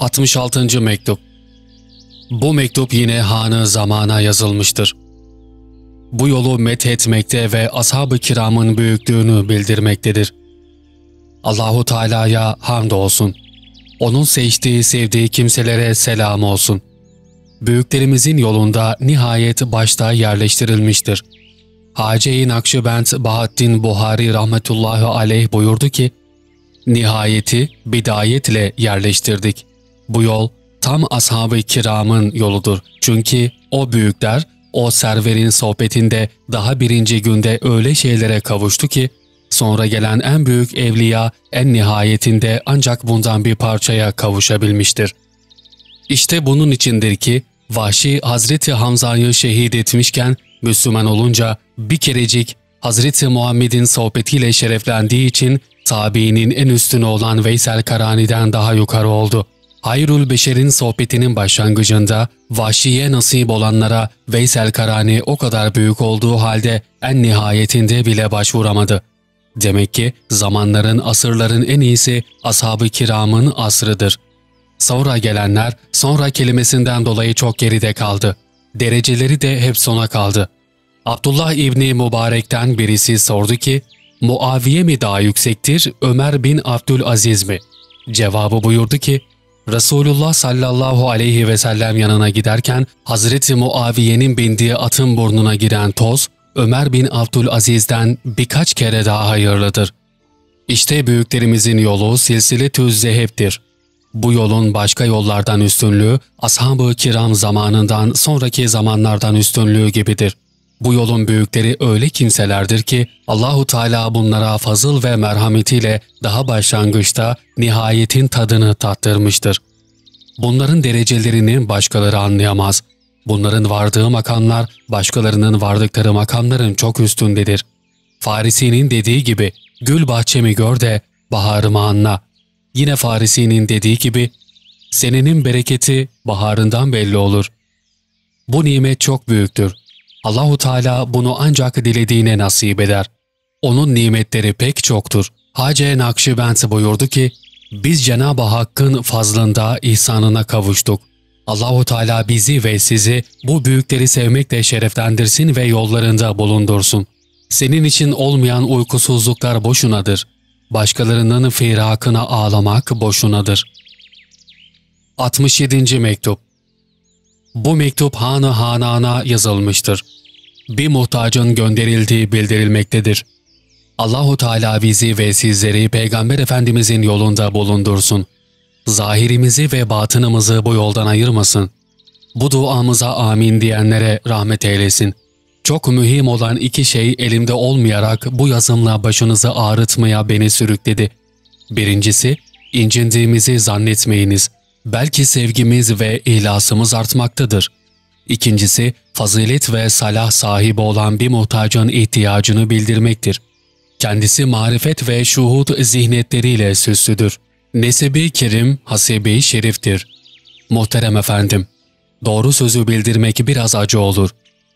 66. Mektup Bu mektup yine hanı zamana yazılmıştır. Bu yolu methetmekte ve ashab-ı kiramın büyüklüğünü bildirmektedir. Allahu Teala'ya hamd olsun. Onun seçtiği, sevdiği kimselere selam olsun. Büyüklerimizin yolunda nihayet başta yerleştirilmiştir. Hace-i Nakşibend Bahattin Buhari rahmetullahi aleyh buyurdu ki, Nihayeti bidayetle yerleştirdik. Bu yol tam ashab-ı kiramın yoludur. Çünkü o büyükler o serverin sohbetinde daha birinci günde öyle şeylere kavuştu ki, sonra gelen en büyük evliya en nihayetinde ancak bundan bir parçaya kavuşabilmiştir. İşte bunun içindir ki, Vahşi Hazreti Hamza'yı şehit etmişken Müslüman olunca bir kerecik Hazreti Muhammed'in sohbetiyle şereflendiği için tabiinin en üstünü olan Veysel Karani'den daha yukarı oldu. Hayrul Beşer'in sohbetinin başlangıcında vahşiye nasip olanlara Veysel Karani o kadar büyük olduğu halde en nihayetinde bile başvuramadı. Demek ki zamanların, asırların en iyisi ashab-ı kiramın asrıdır. Sonra gelenler sonra kelimesinden dolayı çok geride kaldı. Dereceleri de hep sona kaldı. Abdullah İbni Mübarek'ten birisi sordu ki, Muaviye mi daha yüksektir, Ömer bin Abdülaziz mi? Cevabı buyurdu ki, Resulullah sallallahu aleyhi ve sellem yanına giderken Hazreti Muaviye'nin bindiği atın burnuna giren toz, Ömer bin Abdülaziz'den birkaç kere daha hayırlıdır. İşte büyüklerimizin yolu silsile tüz zeheptir. Bu yolun başka yollardan üstünlüğü, ashab-ı kiram zamanından sonraki zamanlardan üstünlüğü gibidir.'' Bu yolun büyükleri öyle kimselerdir ki Allahu Teala bunlara fazıl ve merhametiyle daha başlangıçta nihayetin tadını tattırmıştır. Bunların derecelerini başkaları anlayamaz. Bunların vardığı makamlar başkalarının vardıkları makamların çok üstündedir. Farisi'nin dediği gibi gül bahçemi gör de baharımı anla. Yine Farisi'nin dediği gibi senenin bereketi baharından belli olur. Bu nimet çok büyüktür. Allahu Teala bunu ancak dilediğine nasip eder. Onun nimetleri pek çoktur. Hace Nakşibend buyurdu ki, biz Cenab-ı Hakk'ın fazlında ihsanına kavuştuk. Allahu Teala bizi ve sizi bu büyükleri sevmekle şereflendirsin ve yollarında bulundursun. Senin için olmayan uykusuzluklar boşunadır. Başkalarının firakına ağlamak boşunadır. 67. Mektup Bu mektup Hanı Hanan'a yazılmıştır bir muhtacın gönderildiği bildirilmektedir. Allahu Teala bizi ve sizleri Peygamber Efendimizin yolunda bulundursun. Zahirimizi ve batınımızı bu yoldan ayırmasın. Bu duamıza amin diyenlere rahmet eylesin. Çok mühim olan iki şey elimde olmayarak bu yazımla başınızı ağrıtmaya beni sürükledi. Birincisi, incindiğimizi zannetmeyiniz. Belki sevgimiz ve ihlasımız artmaktadır. İkincisi, fazilet ve salah sahibi olan bir muhtacın ihtiyacını bildirmektir. Kendisi marifet ve şuhud zihnetleriyle süslüdür. Nesebi kerim, hasebi şeriftir. Muhterem efendim, doğru sözü bildirmek biraz acı olur.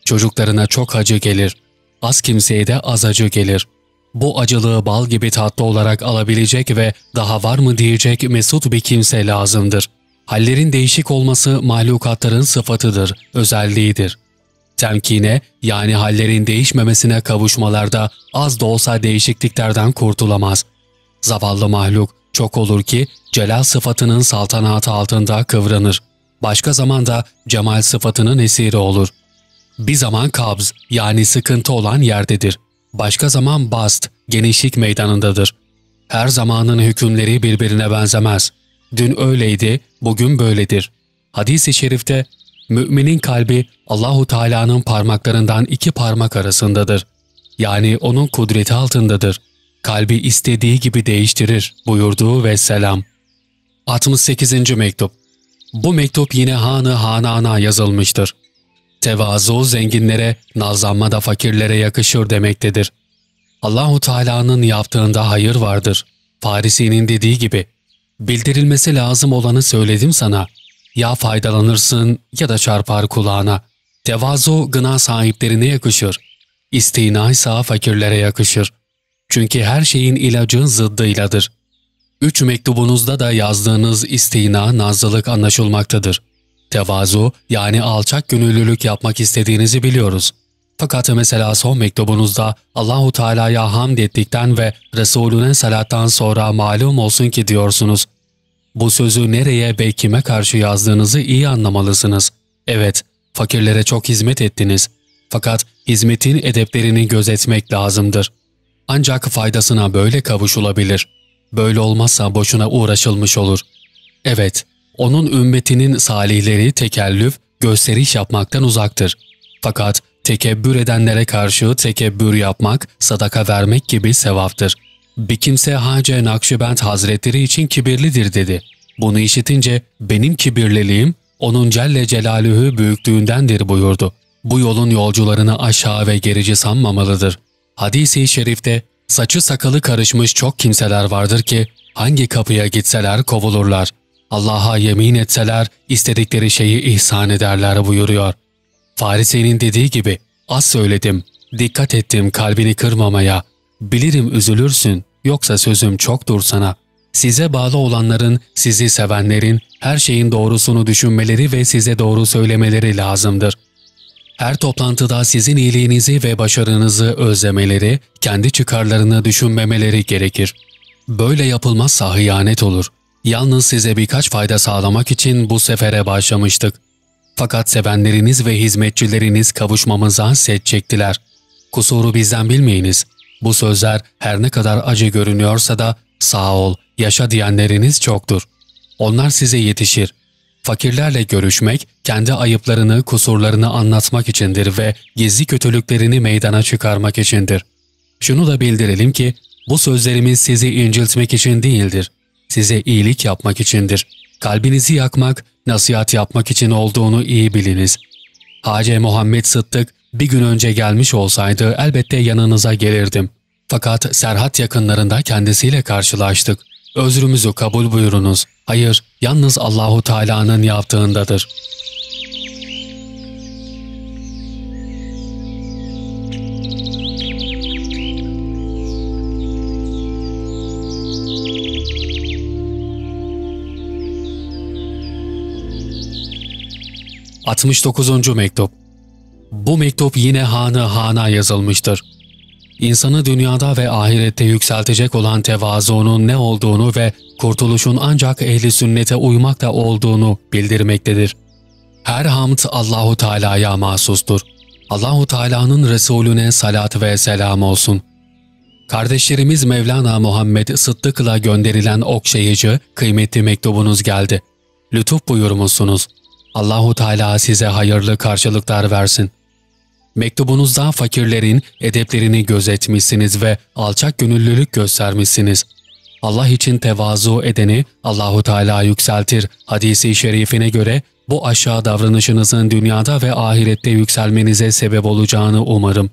Çocuklarına çok acı gelir. Az kimseye de az acı gelir. Bu acılığı bal gibi tatlı olarak alabilecek ve daha var mı diyecek mesut bir kimse lazımdır.'' Hallerin değişik olması mahlukatların sıfatıdır, özelliğidir. Temkine yani hallerin değişmemesine kavuşmalarda az da olsa değişikliklerden kurtulamaz. Zavallı mahluk çok olur ki celal sıfatının saltanatı altında kıvranır. Başka zamanda cemal sıfatının esiri olur. Bir zaman kabz yani sıkıntı olan yerdedir. Başka zaman bast, genişlik meydanındadır. Her zamanın hükümleri birbirine benzemez.'' Dün öyleydi, bugün böyledir. Hadis-i şerifte müminin kalbi Allahu Teala'nın parmaklarından iki parmak arasındadır. Yani onun kudreti altındadır. Kalbi istediği gibi değiştirir buyurduğu ve selam. 68. Mektup Bu mektup yine Hanı Hanana yazılmıştır. Tevazu zenginlere, nazlanma da fakirlere yakışır demektedir. Allahu Teala'nın yaptığında hayır vardır. Farisi'nin dediği gibi Bildirilmesi lazım olanı söyledim sana. Ya faydalanırsın ya da çarpar kulağına. Tevazu gına sahiplerine yakışır. İstina ise fakirlere yakışır. Çünkü her şeyin ilacın zıddıyladır. Üç mektubunuzda da yazdığınız istina, nazlılık anlaşılmaktadır. Tevazu yani alçak gönüllülük yapmak istediğinizi biliyoruz. Fakat mesela son mektubunuzda Allahu Teala'ya hamd ettikten ve Resulüne salattan sonra malum olsun ki diyorsunuz. Bu sözü nereye ve kime karşı yazdığınızı iyi anlamalısınız. Evet, fakirlere çok hizmet ettiniz. Fakat hizmetin edeplerini gözetmek lazımdır. Ancak faydasına böyle kavuşulabilir. Böyle olmazsa boşuna uğraşılmış olur. Evet, onun ümmetinin salihleri tekellüf, gösteriş yapmaktan uzaktır. Fakat tekebbür edenlere karşı tekebbür yapmak, sadaka vermek gibi sevaptır. Bir kimse Hace Nakşibend Hazretleri için kibirlidir dedi. Bunu işitince benim kibirliliğim onun Celle Celaluhu büyüklüğündendir buyurdu. Bu yolun yolcularını aşağı ve gerici sanmamalıdır. Hadis-i şerifte saçı sakalı karışmış çok kimseler vardır ki hangi kapıya gitseler kovulurlar. Allah'a yemin etseler istedikleri şeyi ihsan ederler buyuruyor. Farisi'nin dediği gibi az söyledim, dikkat ettim kalbini kırmamaya. Bilirim üzülürsün, yoksa sözüm çoktur sana. Size bağlı olanların, sizi sevenlerin her şeyin doğrusunu düşünmeleri ve size doğru söylemeleri lazımdır. Her toplantıda sizin iyiliğinizi ve başarınızı özlemeleri, kendi çıkarlarını düşünmemeleri gerekir. Böyle yapılmazsa hıyanet olur. Yalnız size birkaç fayda sağlamak için bu sefere başlamıştık. Fakat sevenleriniz ve hizmetçileriniz kavuşmamıza set çektiler. Kusuru bizden bilmeyiniz. Bu sözler her ne kadar acı görünüyorsa da sağ ol, yaşa diyenleriniz çoktur. Onlar size yetişir. Fakirlerle görüşmek, kendi ayıplarını, kusurlarını anlatmak içindir ve gizli kötülüklerini meydana çıkarmak içindir. Şunu da bildirelim ki, bu sözlerimiz sizi inciltmek için değildir. Size iyilik yapmak içindir. Kalbinizi yakmak, nasihat yapmak için olduğunu iyi biliniz. Hace Muhammed Sıddık bir gün önce gelmiş olsaydı elbette yanınıza gelirdim. Fakat Serhat yakınlarında kendisiyle karşılaştık. Özrümüzü kabul buyurunuz. Hayır, yalnız Allahu Teala'nın yaptığındadır. ...69. Mektup Bu mektup yine Hanı Han'a yazılmıştır insanı dünyada ve ahirette yükseltecek olan tevazuunun ne olduğunu ve kurtuluşun ancak ehli sünnete uymakta olduğunu bildirmektedir. Her hamd Allahu Teala'ya mahsustur. Allahu Teala'nın Resulüne salat ve selam olsun. Kardeşlerimiz Mevlana Muhammed Sıddık'la gönderilen okşayıcı, kıymetli mektubunuz geldi. Lütuf buyurmuşsunuz. Allahu Teala size hayırlı karşılıklar versin.'' Mektubunuzda fakirlerin edeplerini gözetmişsiniz ve alçak gönüllülük göstermişsiniz. Allah için tevazu edeni Allahu Teala yükseltir. Hadisi şerifine göre bu aşağı davranışınızın dünyada ve ahirette yükselmenize sebep olacağını umarım.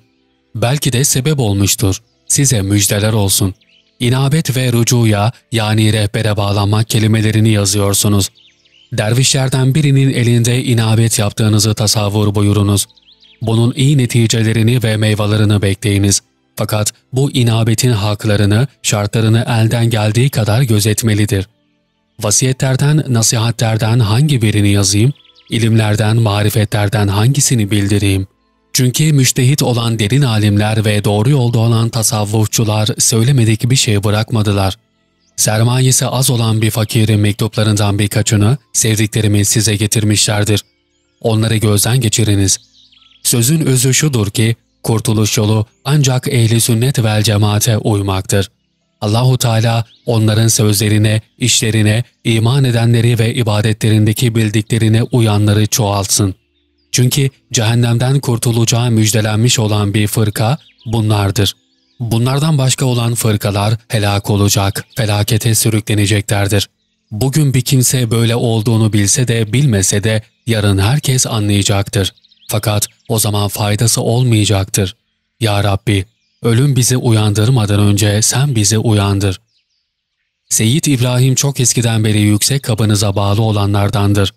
Belki de sebep olmuştur. Size müjdeler olsun. İnabet ve rucuya yani rehbere bağlanmak kelimelerini yazıyorsunuz. Dervişlerden birinin elinde inabet yaptığınızı tasavvur buyurunuz. Bunun iyi neticelerini ve meyvelerini bekleyiniz. Fakat bu inabetin haklarını, şartlarını elden geldiği kadar gözetmelidir. Vasiyetlerden, nasihatlerden hangi birini yazayım? İlimlerden, marifetlerden hangisini bildireyim? Çünkü müştehit olan derin alimler ve doğru yolda olan tasavvufçular söylemedik bir şey bırakmadılar. Sermayesi az olan bir fakirin mektuplarından birkaçını sevdiklerimi size getirmişlerdir. Onları gözden geçiriniz.'' Sözün özü şudur ki, kurtuluş yolu ancak ehli sünnet vel cemaate uymaktır. Allahu Teala onların sözlerine, işlerine, iman edenleri ve ibadetlerindeki bildiklerine uyanları çoğaltsın. Çünkü cehennemden kurtulacağı müjdelenmiş olan bir fırka bunlardır. Bunlardan başka olan fırkalar helak olacak, felakete sürükleneceklerdir. Bugün bir kimse böyle olduğunu bilse de bilmese de yarın herkes anlayacaktır. Fakat o zaman faydası olmayacaktır. Ya Rabbi, ölüm bizi uyandırmadan önce sen bizi uyandır. Seyyid İbrahim çok eskiden beri yüksek kabınıza bağlı olanlardandır.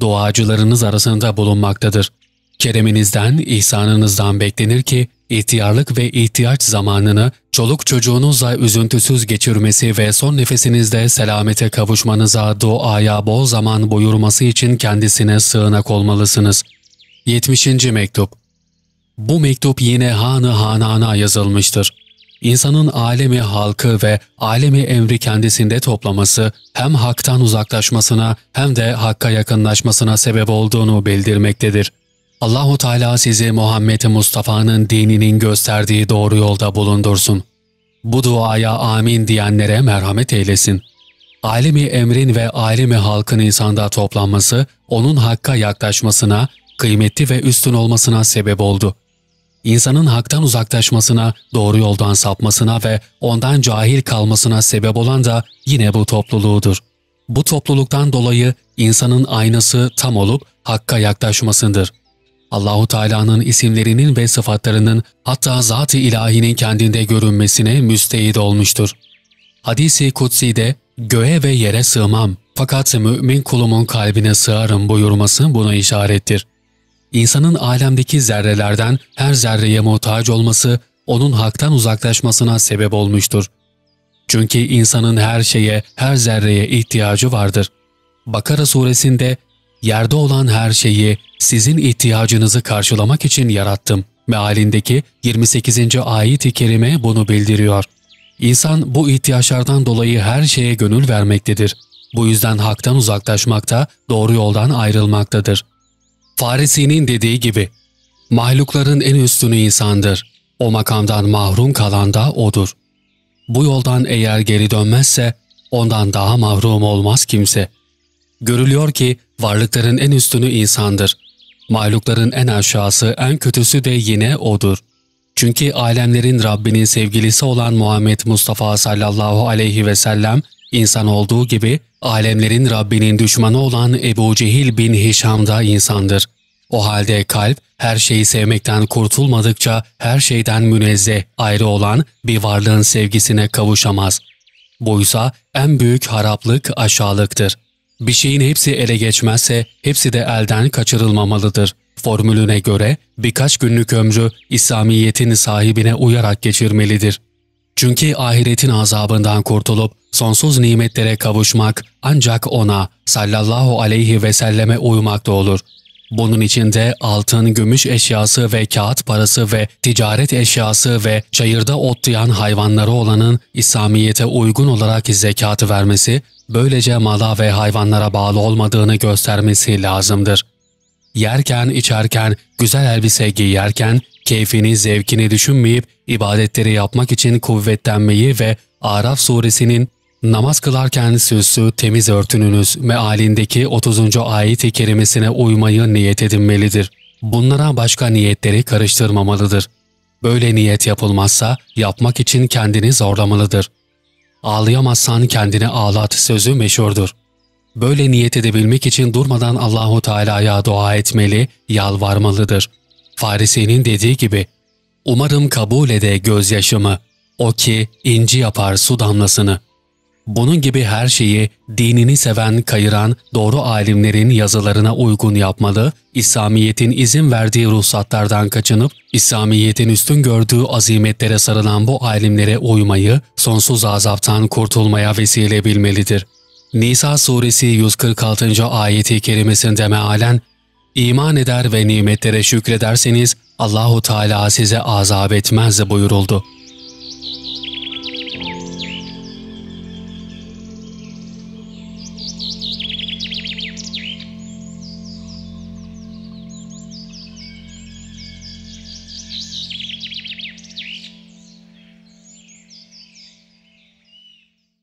Duacılarınız arasında bulunmaktadır. Kereminizden, ihsanınızdan beklenir ki ihtiyarlık ve ihtiyaç zamanını çoluk çocuğunuzla üzüntüsüz geçirmesi ve son nefesinizde selamete kavuşmanıza duaya bol zaman buyurması için kendisine sığınak olmalısınız. 70. Mektup Bu mektup yine Hanı Hanan'a yazılmıştır. İnsanın alemi halkı ve alemi emri kendisinde toplaması hem haktan uzaklaşmasına hem de hakka yakınlaşmasına sebep olduğunu bildirmektedir. Allahu Teala sizi Muhammed Mustafa'nın dininin gösterdiği doğru yolda bulundursun. Bu duaya amin diyenlere merhamet eylesin. Alemi emrin ve alemi halkın insanda toplanması, onun hakka yaklaşmasına, kıymetli ve üstün olmasına sebep oldu. İnsanın haktan uzaklaşmasına, doğru yoldan sapmasına ve ondan cahil kalmasına sebep olan da yine bu topluluğudur. Bu topluluktan dolayı insanın aynası tam olup hakka yaklaşmasındır. Allahu Teala'nın isimlerinin ve sıfatlarının hatta zat-ı ilahinin kendinde görünmesine müstehid olmuştur. Hadisi kutsi'de göğe ve yere sığmam fakat mümin kulumun kalbine sığarım buyurması buna işarettir. İnsanın alemdeki zerrelerden her zerreye muhtaç olması onun haktan uzaklaşmasına sebep olmuştur. Çünkü insanın her şeye, her zerreye ihtiyacı vardır. Bakara suresinde yerde olan her şeyi sizin ihtiyacınızı karşılamak için yarattım. Mealindeki 28. ayet-i kerime bunu bildiriyor. İnsan bu ihtiyaçlardan dolayı her şeye gönül vermektedir. Bu yüzden haktan uzaklaşmakta, doğru yoldan ayrılmaktadır. Farisi'nin dediği gibi, mahlukların en üstünü insandır. O makamdan mahrum kalan da O'dur. Bu yoldan eğer geri dönmezse, ondan daha mahrum olmaz kimse. Görülüyor ki varlıkların en üstünü insandır. Mahlukların en aşağısı, en kötüsü de yine O'dur. Çünkü alemlerin Rabbinin sevgilisi olan Muhammed Mustafa sallallahu aleyhi ve sellem, insan olduğu gibi alemlerin Rabbinin düşmanı olan Ebu Cehil bin Hişam da insandır. O halde kalp her şeyi sevmekten kurtulmadıkça her şeyden münezzeh ayrı olan bir varlığın sevgisine kavuşamaz. Buysa en büyük haraplık aşağılıktır. Bir şeyin hepsi ele geçmezse hepsi de elden kaçırılmamalıdır. Formülüne göre birkaç günlük ömrü İslamiyet'in sahibine uyarak geçirmelidir. Çünkü ahiretin azabından kurtulup sonsuz nimetlere kavuşmak ancak ona sallallahu aleyhi ve selleme uymakta olur. Bunun içinde altın, gümüş eşyası ve kağıt parası ve ticaret eşyası ve çayırda otlayan hayvanları olanın İslamiyet'e uygun olarak zekatı vermesi, böylece mala ve hayvanlara bağlı olmadığını göstermesi lazımdır. Yerken, içerken, güzel elbise giyerken, keyfini, zevkini düşünmeyip ibadetleri yapmak için kuvvetlenmeyi ve Araf suresinin namaz kılarken süslü, temiz örtününüz mealindeki 30. ayet-i kerimesine uymayı niyet edinmelidir. Bunlara başka niyetleri karıştırmamalıdır. Böyle niyet yapılmazsa yapmak için kendini zorlamalıdır. Ağlayamazsan kendini ağlat sözü meşhurdur. Böyle niyet edebilmek için durmadan Allahu Teala'ya dua etmeli, yalvarmalıdır. Farisi'nin dediği gibi, Umarım kabul ede gözyaşımı, o ki inci yapar su damlasını. Bunun gibi her şeyi dinini seven, kayıran, doğru alimlerin yazılarına uygun yapmalı, İslamiyet'in izin verdiği ruhsatlardan kaçınıp, İslamiyet'in üstün gördüğü azimetlere sarılan bu alimlere uymayı, sonsuz azaptan kurtulmaya vesile bilmelidir. Nisa suresi 146. ayeti kerimesinde mealen, İman eder ve nimetlere şükrederseniz Allahu Teala size azap etmez buyuruldu.